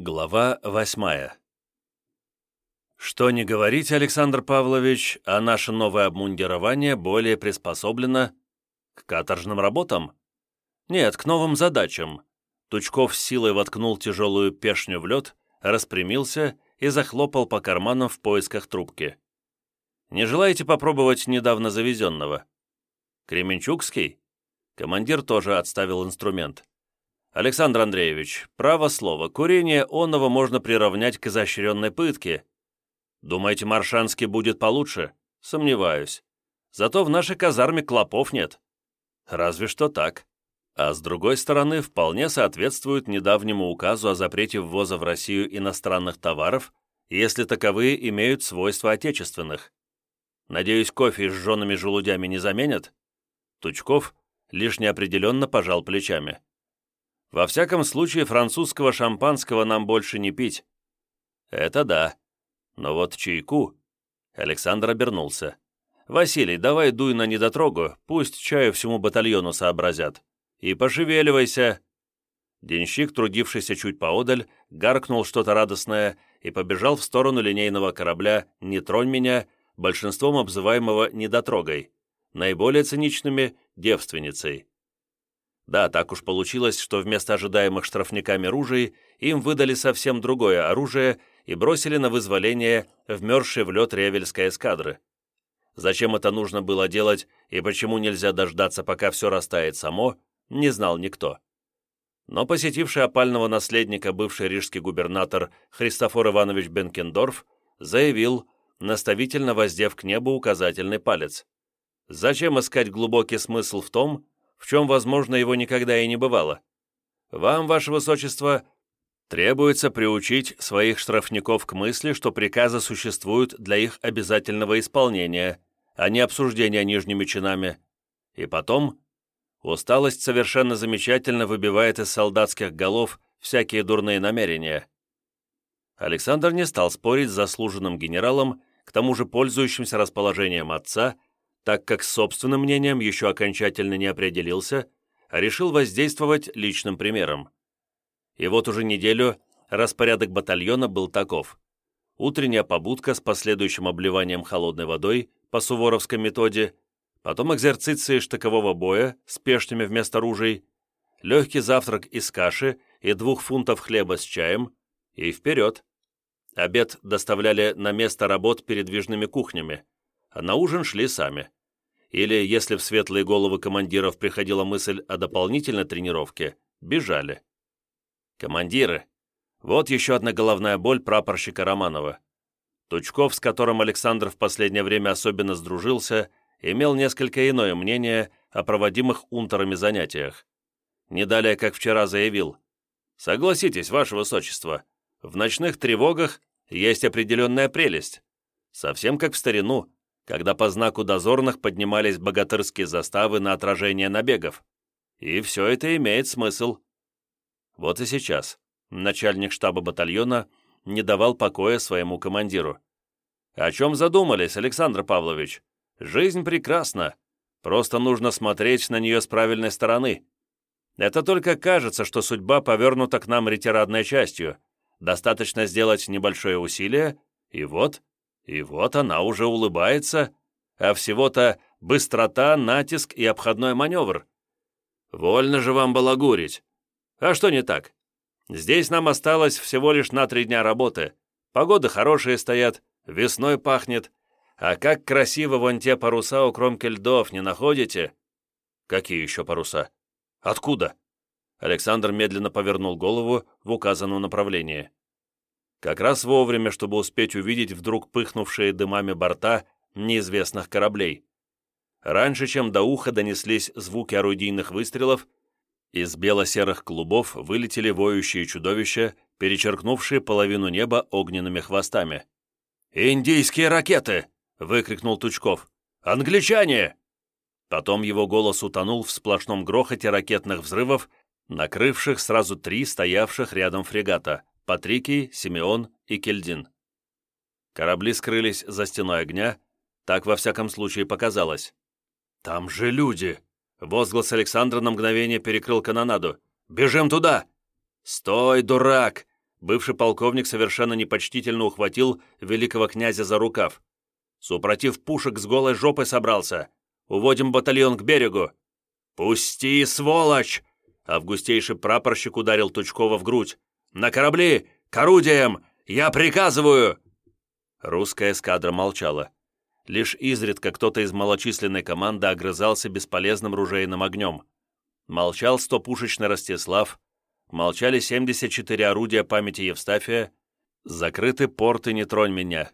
Глава восьмая Что не говорить, Александр Павлович, а наше новое обмундирование более приспособлено к каторжным работам? Нет, к новым задачам. Тучков силой воткнул тяжелую пешню в лед, распрямился и захлопал по карманам в поисках трубки. Не желаете попробовать недавно завезенного? Кременчугский? Командир тоже отставил инструмент. Александр Андреевич, право слово, курение онного можно приравнять к изощренной пытке. Думаете, Маршанский будет получше? Сомневаюсь. Зато в нашей казарме клопов нет. Разве что так. А с другой стороны, вполне соответствует недавнему указу о запрете ввоза в Россию иностранных товаров, если таковые имеют свойства отечественных. Надеюсь, кофе с жжеными желудями не заменят? Тучков лишь неопределенно пожал плечами. Во всяком случае, французского шампанского нам больше не пить. Это да. Но вот чайку... Александр обернулся. «Василий, давай дуй на недотрогу, пусть чаю всему батальону сообразят. И пошевеливайся!» Денщик, трудившийся чуть поодаль, гаркнул что-то радостное и побежал в сторону линейного корабля «Не тронь меня», большинством обзываемого «недотрогой», наиболее циничными – девственницей. Да, так уж получилось, что вместо ожидаемых штрафниками ружей им выдали совсем другое оружие и бросили на вызволение вмерзшей в лед ревельской эскадры. Зачем это нужно было делать и почему нельзя дождаться, пока все растает само, не знал никто. Но посетивший опального наследника бывший рижский губернатор Христофор Иванович Бенкендорф заявил, наставительно воздев к небу указательный палец. Зачем искать глубокий смысл в том, в чем, возможно, его никогда и не бывало. Вам, ваше высочество, требуется приучить своих штрафников к мысли, что приказы существуют для их обязательного исполнения, а не обсуждения нижними чинами. И потом, усталость совершенно замечательно выбивает из солдатских голов всякие дурные намерения. Александр не стал спорить с заслуженным генералом, к тому же пользующимся расположением отца, так как с собственным мнением еще окончательно не определился, а решил воздействовать личным примером. И вот уже неделю распорядок батальона был таков. Утренняя побудка с последующим обливанием холодной водой по суворовской методе, потом экзерциции штыкового боя с пешнями вместо ружей, легкий завтрак из каши и двух фунтов хлеба с чаем и вперед. Обед доставляли на место работ передвижными кухнями, а на ужин шли сами или, если в светлые головы командиров приходила мысль о дополнительной тренировке, бежали. Командиры. Вот еще одна головная боль прапорщика Романова. Тучков, с которым Александр в последнее время особенно сдружился, имел несколько иное мнение о проводимых унтерами занятиях. Не далее, как вчера заявил, «Согласитесь, ваше высочество, в ночных тревогах есть определенная прелесть. Совсем как в старину, когда по знаку дозорных поднимались богатырские заставы на отражение набегов. И все это имеет смысл. Вот и сейчас начальник штаба батальона не давал покоя своему командиру. «О чем задумались, Александр Павлович? Жизнь прекрасна. Просто нужно смотреть на нее с правильной стороны. Это только кажется, что судьба повернута к нам ретирадной частью. Достаточно сделать небольшое усилие, и вот и вот она уже улыбается, а всего-то быстрота, натиск и обходной маневр. Вольно же вам балагурить. А что не так? Здесь нам осталось всего лишь на три дня работы. Погоды хорошие стоят, весной пахнет. А как красиво вон те паруса у кромки льдов, не находите? Какие еще паруса? Откуда? Александр медленно повернул голову в указанном направлении. Как раз вовремя, чтобы успеть увидеть вдруг пыхнувшие дымами борта неизвестных кораблей. Раньше, чем до уха донеслись звуки орудийных выстрелов, из бело-серых клубов вылетели воющие чудовища, перечеркнувшие половину неба огненными хвостами. «Индийские ракеты!» — выкрикнул Тучков. «Англичане!» Потом его голос утонул в сплошном грохоте ракетных взрывов, накрывших сразу три стоявших рядом фрегата. Патрикий, Симеон и Кельдин. Корабли скрылись за стеной огня, так во всяком случае показалось. «Там же люди!» Возглас Александра на мгновение перекрыл канонаду. «Бежим туда!» «Стой, дурак!» бывший полковник совершенно непочтительно ухватил великого князя за рукав. «Супротив пушек с голой жопой собрался. Уводим батальон к берегу». «Пусти, сволочь!» Августейший прапорщик ударил Тучкова в грудь. «На корабли! К орудиям! Я приказываю!» Русская эскадра молчала. Лишь изредка кто-то из малочисленной команды огрызался бесполезным ружейным огнем. Молчал стопушечный Ростислав, молчали 74 орудия памяти Евстафия, закрыты порты «Не тронь меня».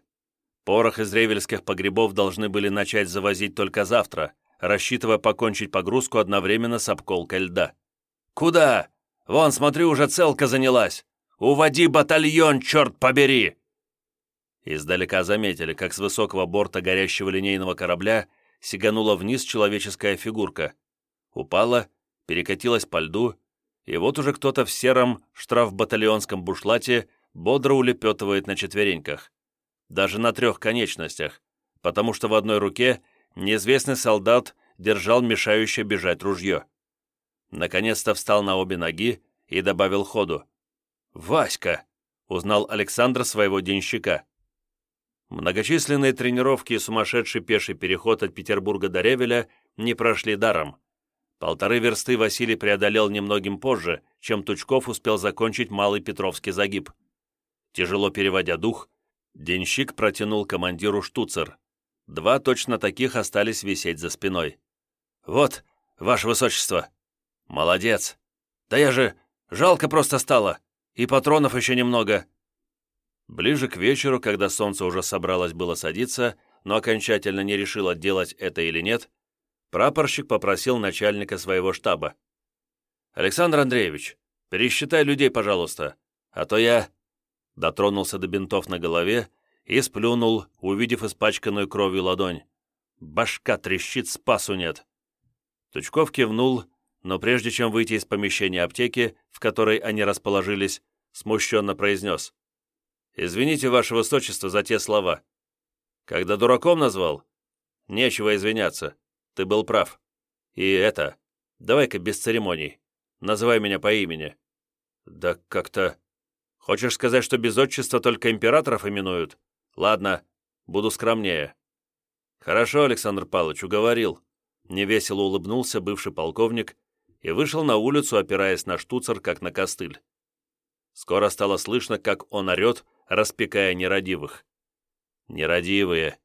Порох из ревельских погребов должны были начать завозить только завтра, рассчитывая покончить погрузку одновременно с обколкой льда. «Куда? Вон, смотрю, уже целка занялась! Уводи батальон, черт побери!» Издалека заметили, как с высокого борта горящего линейного корабля сиганула вниз человеческая фигурка. Упала, перекатилась по льду, и вот уже кто-то в сером штрафбатальонском бушлате бодро улепетывает на четвереньках. Даже на трех конечностях, потому что в одной руке неизвестный солдат держал мешающее бежать ружье. Наконец-то встал на обе ноги и добавил ходу. «Васька!» — узнал Александр своего денщика. Многочисленные тренировки и сумасшедший пеший переход от Петербурга до Ревеля не прошли даром. Полторы версты Василий преодолел немногим позже, чем Тучков успел закончить Малый Петровский загиб. Тяжело переводя дух, денщик протянул командиру штуцер. Два точно таких остались висеть за спиной. «Вот, ваше высочество!» «Молодец! Да я же... Жалко просто стало! И патронов еще немного!» Ближе к вечеру, когда солнце уже собралось было садиться, но окончательно не решило, делать это или нет, прапорщик попросил начальника своего штаба. «Александр Андреевич, пересчитай людей, пожалуйста, а то я...» Дотронулся до бинтов на голове и сплюнул, увидев испачканную кровью ладонь. «Башка трещит, спасу нет!» Тучков кивнул, но прежде чем выйти из помещения аптеки, в которой они расположились, смущенно произнес. «Извините, ваше высочество, за те слова. Когда дураком назвал? Нечего извиняться. Ты был прав. И это... Давай-ка без церемоний. Называй меня по имени». «Да как-то...» «Хочешь сказать, что без отчества только императоров именуют? Ладно, буду скромнее». «Хорошо, Александр Павлович, уговорил». Невесело улыбнулся бывший полковник и вышел на улицу, опираясь на штуцер, как на костыль. Скоро стало слышно, как он орет, распекая нерадивых. Нерадивые.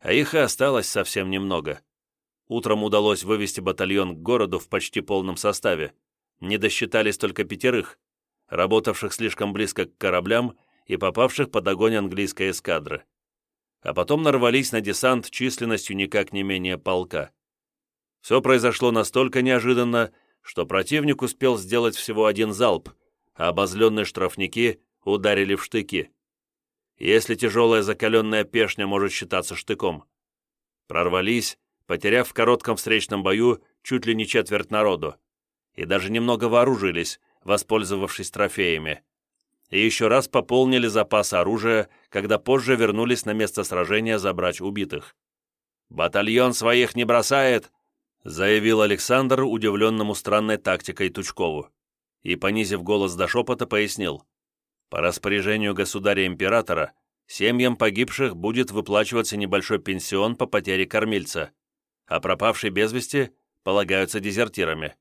А их и осталось совсем немного. Утром удалось вывести батальон к городу в почти полном составе. Не досчитались только пятерых, работавших слишком близко к кораблям и попавших под огонь английской эскадры. А потом нарвались на десант численностью никак не менее полка. Все произошло настолько неожиданно, что противник успел сделать всего один залп, а обозленные штрафники ударили в штыки. Если тяжелая закаленная пешня может считаться штыком. Прорвались, потеряв в коротком встречном бою чуть ли не четверть народу, и даже немного вооружились, воспользовавшись трофеями. И еще раз пополнили запас оружия, когда позже вернулись на место сражения забрать убитых. «Батальон своих не бросает!» Заявил Александр удивленному странной тактикой Тучкову. И, понизив голос до шепота, пояснил. По распоряжению государя-императора семьям погибших будет выплачиваться небольшой пенсион по потере кормильца а пропавшие без вести полагаются дезертирами.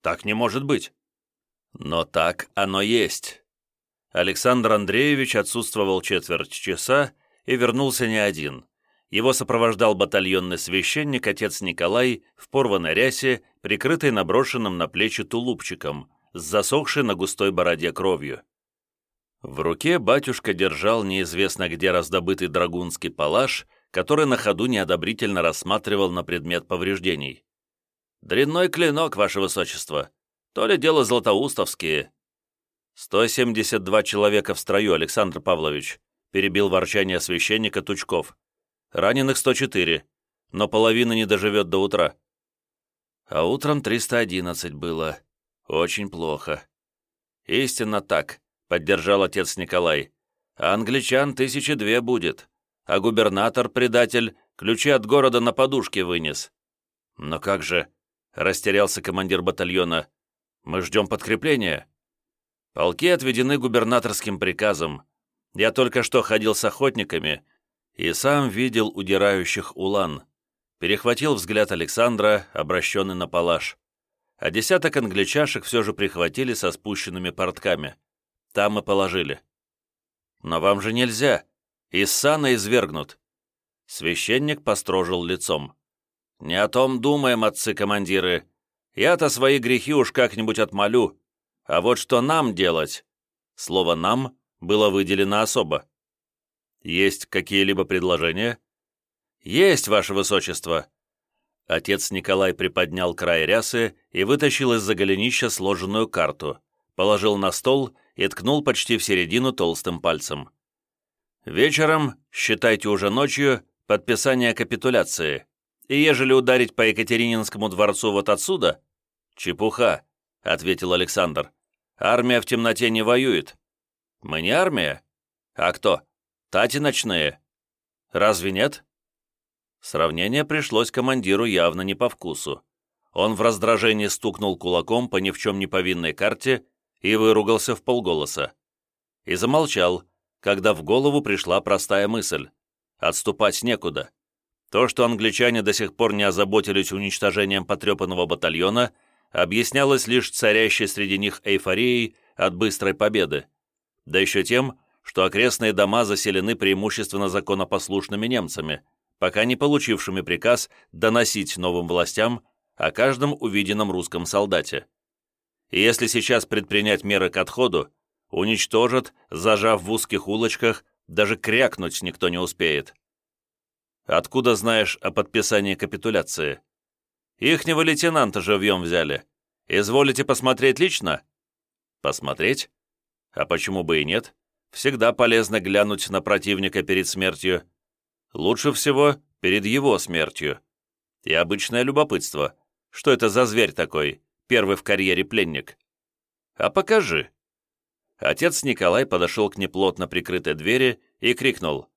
Так не может быть. Но так оно есть. Александр Андреевич отсутствовал четверть часа и вернулся не один. Его сопровождал батальонный священник, отец Николай, в порванной рясе, прикрытый наброшенным на плечи тулупчиком, с засохшей на густой бороде кровью. В руке батюшка держал неизвестно где раздобытый драгунский палаш который на ходу неодобрительно рассматривал на предмет повреждений. «Дрянной клинок, ваше высочество. То ли дело златоустовские». «172 человека в строю, Александр Павлович», перебил ворчание священника Тучков. «Раненых 104, но половина не доживет до утра». А утром 311 было. Очень плохо. «Истинно так», — поддержал отец Николай. «А англичан тысячи две будет а губернатор-предатель ключи от города на подушке вынес. Но как же, растерялся командир батальона, мы ждем подкрепления. Полки отведены губернаторским приказом. Я только что ходил с охотниками и сам видел удирающих улан. Перехватил взгляд Александра, обращенный на палаш. А десяток англичашек все же прихватили со спущенными портками. Там и положили. Но вам же нельзя. Из сана извергнут. Священник построжил лицом. «Не о том думаем, отцы-командиры. Я-то свои грехи уж как-нибудь отмолю. А вот что нам делать?» Слово «нам» было выделено особо. «Есть какие-либо предложения?» «Есть, ваше высочество!» Отец Николай приподнял край рясы и вытащил из-за голенища сложенную карту, положил на стол и ткнул почти в середину толстым пальцем. «Вечером, считайте уже ночью, подписание капитуляции. И ежели ударить по Екатерининскому дворцу вот отсюда...» «Чепуха», — ответил Александр. «Армия в темноте не воюет». «Мы не армия? А кто? Тати ночные. Разве нет?» Сравнение пришлось командиру явно не по вкусу. Он в раздражении стукнул кулаком по ни в чем не повинной карте и выругался в полголоса. И замолчал, когда в голову пришла простая мысль. Отступать некуда. То, что англичане до сих пор не озаботились уничтожением потрепанного батальона, объяснялось лишь царящей среди них эйфорией от быстрой победы. Да еще тем, что окрестные дома заселены преимущественно законопослушными немцами – пока не получившими приказ доносить новым властям о каждом увиденном русском солдате. И если сейчас предпринять меры к отходу, уничтожат, зажав в узких улочках, даже крякнуть никто не успеет. Откуда знаешь о подписании капитуляции? Ихнего лейтенанта живьем взяли. Изволите посмотреть лично? Посмотреть? А почему бы и нет? Всегда полезно глянуть на противника перед смертью. Лучше всего перед его смертью. И обычное любопытство. Что это за зверь такой, первый в карьере пленник? А покажи. Отец Николай подошел к неплотно прикрытой двери и крикнул.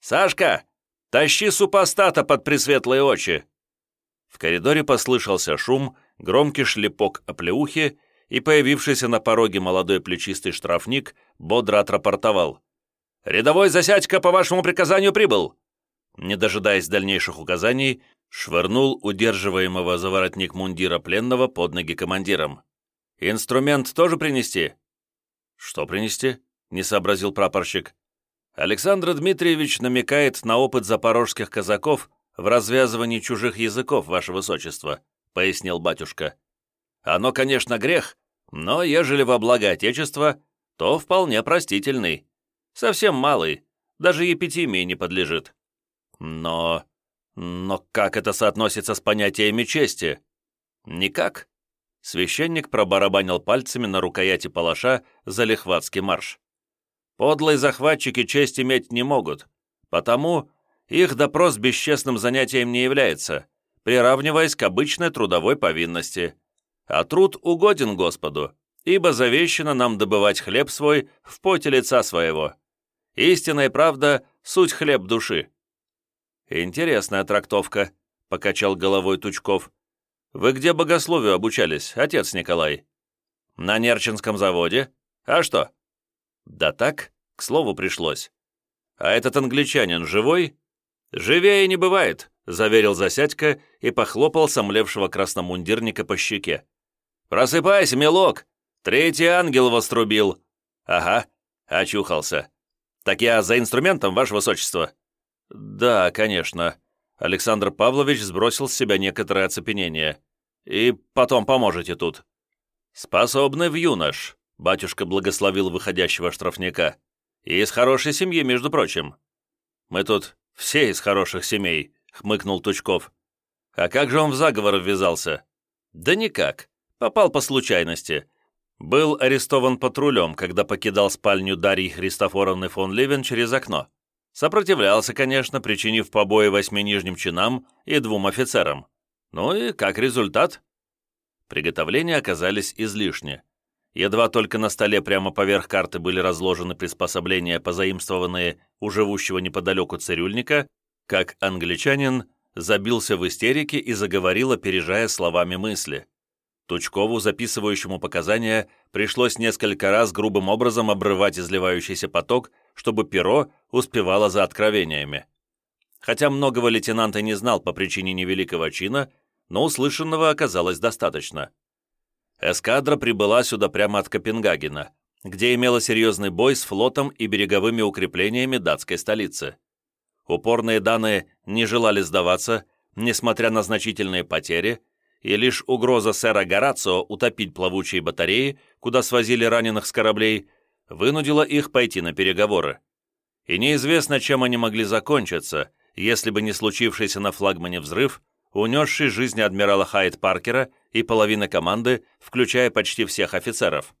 «Сашка, тащи супостата под пресветлые очи!» В коридоре послышался шум, громкий шлепок оплеухи, и появившийся на пороге молодой плечистый штрафник бодро отрапортовал. «Рядовой Засядько по вашему приказанию прибыл!» не дожидаясь дальнейших указаний, швырнул удерживаемого за воротник мундира пленного под ноги командиром. «Инструмент тоже принести?» «Что принести?» — не сообразил прапорщик. «Александр Дмитриевич намекает на опыт запорожских казаков в развязывании чужих языков, ваше высочество», — пояснил батюшка. «Оно, конечно, грех, но ежели во благо Отечества, то вполне простительный. Совсем малый, даже епитимии не подлежит». Но... но как это соотносится с понятиями чести? Никак. Священник пробарабанил пальцами на рукояти палаша за лихватский марш. Подлые захватчики честь иметь не могут, потому их допрос бесчестным занятием не является, приравниваясь к обычной трудовой повинности. А труд угоден Господу, ибо завещено нам добывать хлеб свой в поте лица своего. Истинная правда — суть хлеб души. «Интересная трактовка», — покачал головой Тучков. «Вы где богословию обучались, отец Николай?» «На Нерчинском заводе. А что?» «Да так, к слову пришлось. А этот англичанин живой?» «Живее не бывает», — заверил Засядько и похлопал сомлевшего красномундирника по щеке. «Просыпайся, милок! Третий ангел вострубил!» «Ага, очухался. Так я за инструментом, ваше высочество?» «Да, конечно». Александр Павлович сбросил с себя некоторое оцепенение. «И потом поможете тут». «Способный в юнош», — батюшка благословил выходящего штрафника. «И из хорошей семьи, между прочим». «Мы тут все из хороших семей», — хмыкнул Тучков. «А как же он в заговор ввязался?» «Да никак. Попал по случайности. Был арестован патрулем, когда покидал спальню Дарьи Христофоровны фон Левен через окно. Сопротивлялся, конечно, причинив побои восьми нижним чинам и двум офицерам. Ну и как результат? Приготовления оказались излишни. Едва только на столе прямо поверх карты были разложены приспособления, позаимствованные у живущего неподалеку цирюльника, как англичанин забился в истерике и заговорил, опережая словами мысли. Тучкову, записывающему показания, пришлось несколько раз грубым образом обрывать изливающийся поток, чтобы перо успевало за откровениями. Хотя многого лейтенант и не знал по причине невеликого чина, но услышанного оказалось достаточно. Эскадра прибыла сюда прямо от Копенгагена, где имела серьезный бой с флотом и береговыми укреплениями датской столицы. Упорные данные не желали сдаваться, несмотря на значительные потери, и лишь угроза сэра Горацио утопить плавучие батареи, куда свозили раненых с кораблей, вынудила их пойти на переговоры. И неизвестно, чем они могли закончиться, если бы не случившийся на флагмане взрыв, унесший жизни адмирала Хайт Паркера и половины команды, включая почти всех офицеров.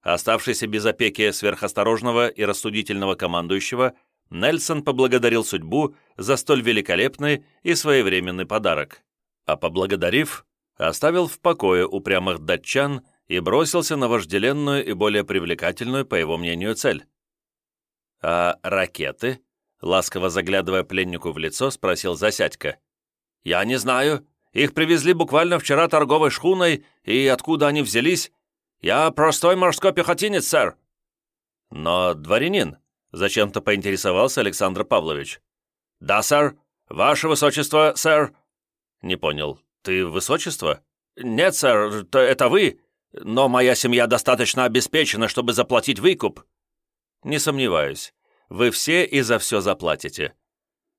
Оставшийся без опеки сверхосторожного и рассудительного командующего, Нельсон поблагодарил судьбу за столь великолепный и своевременный подарок а поблагодарив, оставил в покое упрямых датчан и бросился на вожделенную и более привлекательную, по его мнению, цель. «А ракеты?» — ласково заглядывая пленнику в лицо, спросил Засядько. «Я не знаю. Их привезли буквально вчера торговой шхуной, и откуда они взялись? Я простой морской пехотинец, сэр». «Но дворянин», — зачем-то поинтересовался Александр Павлович. «Да, сэр. Ваше высочество, сэр», «Не понял. Ты высочество?» «Нет, сэр, это вы. Но моя семья достаточно обеспечена, чтобы заплатить выкуп». «Не сомневаюсь. Вы все и за все заплатите».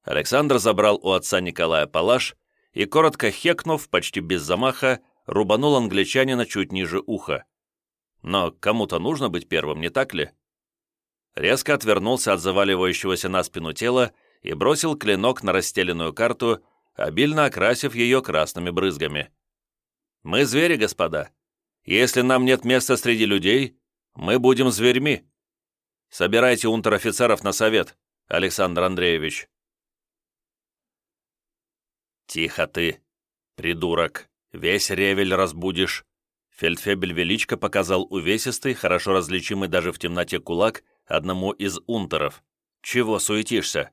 Александр забрал у отца Николая палаш и, коротко хекнув, почти без замаха, рубанул англичанина чуть ниже уха. Но кому-то нужно быть первым, не так ли? Резко отвернулся от заваливающегося на спину тела и бросил клинок на расстеленную карту, обильно окрасив ее красными брызгами. «Мы звери, господа. Если нам нет места среди людей, мы будем зверьми. Собирайте унтер-офицеров на совет, Александр Андреевич». «Тихо ты, придурок, весь ревель разбудишь». Фельдфебель Величко показал увесистый, хорошо различимый даже в темноте кулак одному из унтеров. «Чего суетишься?»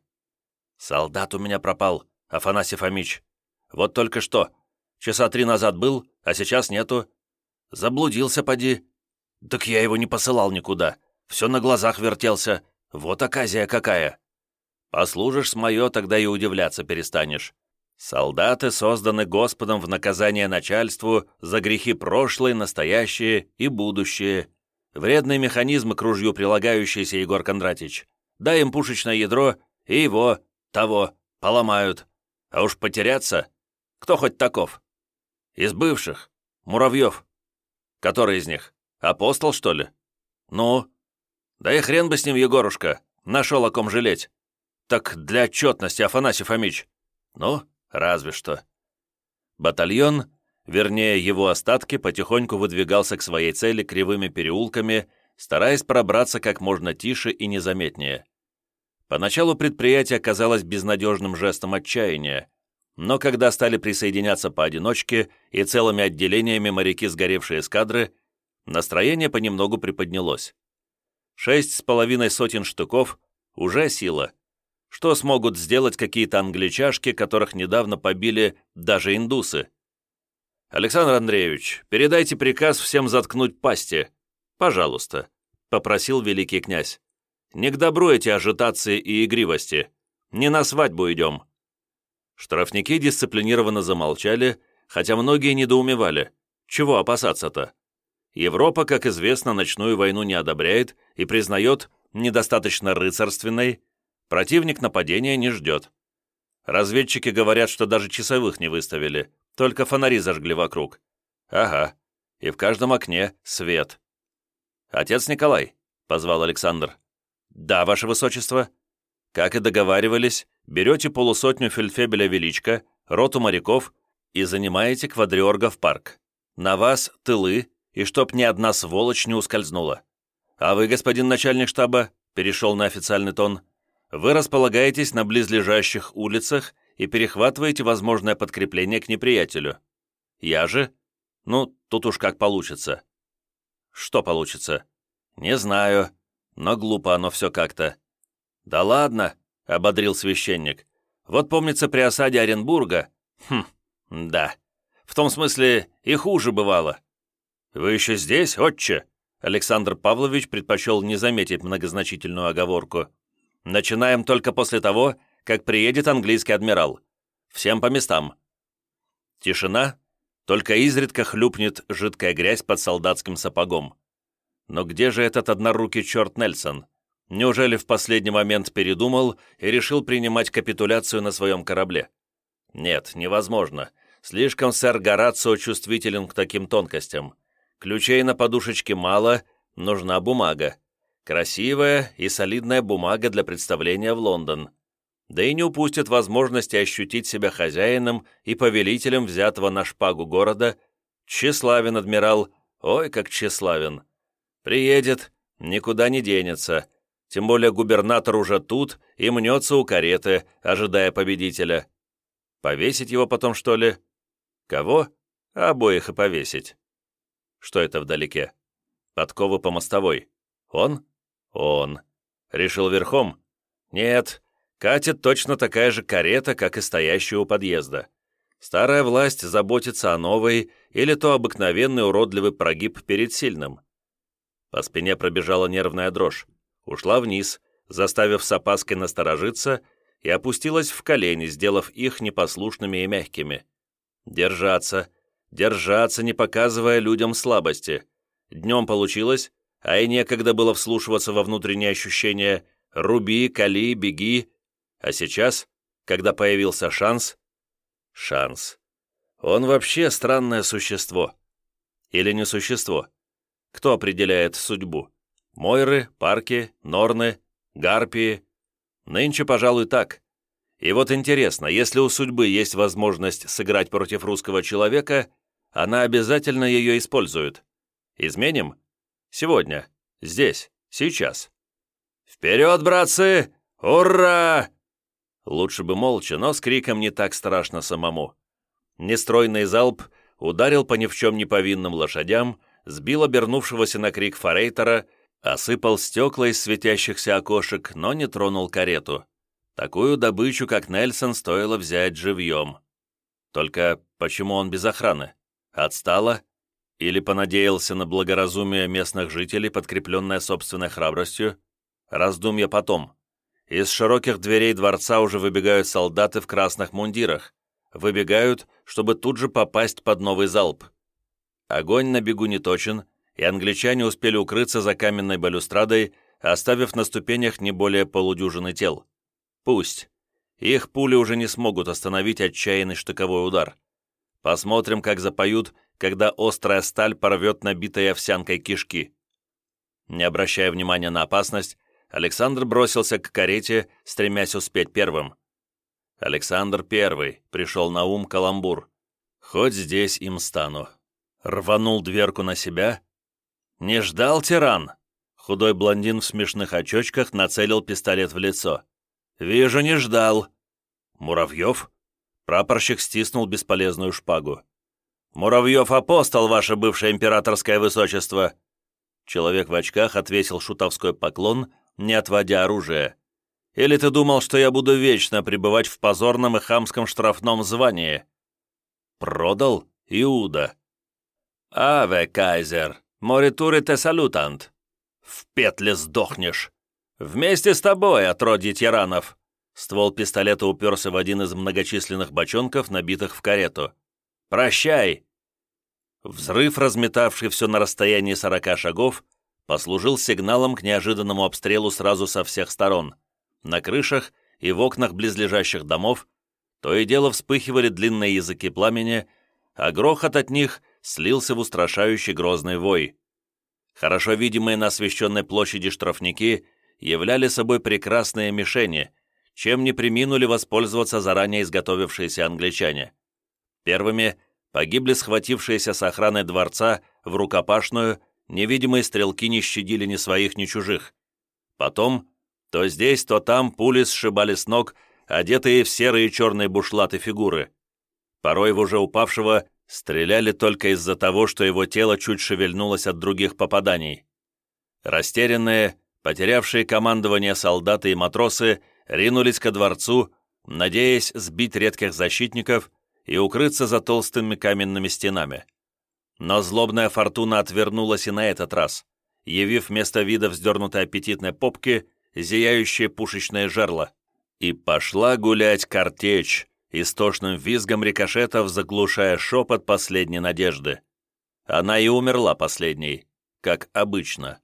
«Солдат у меня пропал. Афанасий Фомич. Вот только что. Часа три назад был, а сейчас нету. Заблудился, поди. Так я его не посылал никуда. Все на глазах вертелся. Вот оказия какая. Послужишь с мое, тогда и удивляться перестанешь. Солдаты созданы Господом в наказание начальству за грехи прошлые, настоящие и будущие. Вредные механизмы к ружью прилагающиеся, Егор Кондратич. Дай им пушечное ядро, и его, того, поломают. А уж потеряться? Кто хоть таков? Из бывших. Муравьев. Который из них? Апостол, что ли? Ну? Да и хрен бы с ним, Егорушка. Нашел о ком жалеть. Так для отчетности, Афанасий Фомич. Ну, разве что. Батальон, вернее его остатки, потихоньку выдвигался к своей цели кривыми переулками, стараясь пробраться как можно тише и незаметнее. Поначалу предприятие казалось безнадежным жестом отчаяния, но когда стали присоединяться поодиночке и целыми отделениями моряки сгоревшей эскадры, настроение понемногу приподнялось. Шесть с половиной сотен штуков – уже сила. Что смогут сделать какие-то англичашки, которых недавно побили даже индусы? «Александр Андреевич, передайте приказ всем заткнуть пасти. Пожалуйста», – попросил великий князь. Не к добру эти ажитации и игривости. Не на свадьбу идем». Штрафники дисциплинированно замолчали, хотя многие недоумевали. Чего опасаться-то? Европа, как известно, ночную войну не одобряет и признает недостаточно рыцарственной, противник нападения не ждет. Разведчики говорят, что даже часовых не выставили, только фонари зажгли вокруг. Ага, и в каждом окне свет. «Отец Николай», — позвал Александр, «Да, ваше высочество. Как и договаривались, берете полусотню фельдфебеля Величко, роту моряков и занимаете квадриоргов парк. На вас тылы, и чтоб ни одна сволочь не ускользнула. А вы, господин начальник штаба, перешел на официальный тон, вы располагаетесь на близлежащих улицах и перехватываете возможное подкрепление к неприятелю. Я же? Ну, тут уж как получится. Что получится? Не знаю но глупо оно все как-то. «Да ладно», — ободрил священник. «Вот помнится при осаде Оренбурга...» «Хм, да. В том смысле, и хуже бывало». «Вы еще здесь, отче?» Александр Павлович предпочел не заметить многозначительную оговорку. «Начинаем только после того, как приедет английский адмирал. Всем по местам». Тишина, только изредка хлюпнет жидкая грязь под солдатским сапогом. Но где же этот однорукий черт Нельсон? Неужели в последний момент передумал и решил принимать капитуляцию на своем корабле? Нет, невозможно. Слишком сэр Горацио чувствителен к таким тонкостям. Ключей на подушечке мало, нужна бумага. Красивая и солидная бумага для представления в Лондон. Да и не упустит возможности ощутить себя хозяином и повелителем взятого на шпагу города. Тщеславен, адмирал, ой, как тщеславен. Приедет, никуда не денется. Тем более губернатор уже тут и мнется у кареты, ожидая победителя. Повесить его потом, что ли? Кого? Обоих и повесить. Что это вдалеке? Подковы по мостовой. Он? Он. Решил верхом? Нет. Катит точно такая же карета, как и стоящая у подъезда. Старая власть заботится о новой, или то обыкновенный уродливый прогиб перед сильным. По спине пробежала нервная дрожь. Ушла вниз, заставив с опаской насторожиться, и опустилась в колени, сделав их непослушными и мягкими. Держаться, держаться, не показывая людям слабости. Днем получилось, а и некогда было вслушиваться во внутренние ощущения «руби, кали, беги», а сейчас, когда появился шанс... Шанс. Он вообще странное существо. Или не существо? Кто определяет судьбу? Мойры, парки, норны, гарпии? Нынче, пожалуй, так. И вот интересно, если у судьбы есть возможность сыграть против русского человека, она обязательно ее использует. Изменим? Сегодня. Здесь. Сейчас. «Вперед, братцы! Ура!» Лучше бы молча, но с криком не так страшно самому. Нестройный залп ударил по ни в чем не повинным лошадям, сбил обернувшегося на крик форейтера, осыпал стекла из светящихся окошек, но не тронул карету. Такую добычу, как Нельсон, стоило взять живьем. Только почему он без охраны? Отстало? Или понадеялся на благоразумие местных жителей, подкрепленное собственной храбростью? Раздумья потом. Из широких дверей дворца уже выбегают солдаты в красных мундирах. Выбегают, чтобы тут же попасть под новый залп. Огонь на бегу не точен, и англичане успели укрыться за каменной балюстрадой, оставив на ступенях не более полудюжины тел. Пусть. Их пули уже не смогут остановить отчаянный штыковой удар. Посмотрим, как запоют, когда острая сталь порвет набитой овсянкой кишки. Не обращая внимания на опасность, Александр бросился к карете, стремясь успеть первым. Александр Первый пришел на ум каламбур. Хоть здесь им стану. Рванул дверку на себя. Не ждал тиран. Худой блондин в смешных очочках нацелил пистолет в лицо. «Вижу, не ждал». «Муравьев?» Прапорщик стиснул бесполезную шпагу. «Муравьев апостол, ваше бывшее императорское высочество!» Человек в очках отвесил шутовской поклон, не отводя оружие. «Или ты думал, что я буду вечно пребывать в позорном и хамском штрафном звании?» «Продал Иуда». «Аве, кайзер, моритури те салютант». «В петле сдохнешь». «Вместе с тобой, отродье тиранов!» Ствол пистолета уперся в один из многочисленных бочонков, набитых в карету. «Прощай!» Взрыв, разметавший все на расстоянии сорока шагов, послужил сигналом к неожиданному обстрелу сразу со всех сторон. На крышах и в окнах близлежащих домов то и дело вспыхивали длинные языки пламени, а грохот от них слился в устрашающий грозный вой. Хорошо видимые на освещенной площади штрафники являли собой прекрасные мишени, чем не приминули воспользоваться заранее изготовившиеся англичане. Первыми погибли схватившиеся с охраной дворца в рукопашную, невидимые стрелки не щадили ни своих, ни чужих. Потом, то здесь, то там пули сшибали с ног, одетые в серые и черные бушлаты фигуры. Порой в уже упавшего стреляли только из-за того, что его тело чуть шевельнулось от других попаданий. Растерянные, Потерявшие командование солдаты и матросы ринулись ко дворцу, надеясь сбить редких защитников и укрыться за толстыми каменными стенами. Но злобная фортуна отвернулась и на этот раз, явив вместо вида вздернутой аппетитной попки зияющее пушечное жерло. И пошла гулять картечь, истошным визгом рикошетов заглушая шепот последней надежды. Она и умерла последней, как обычно.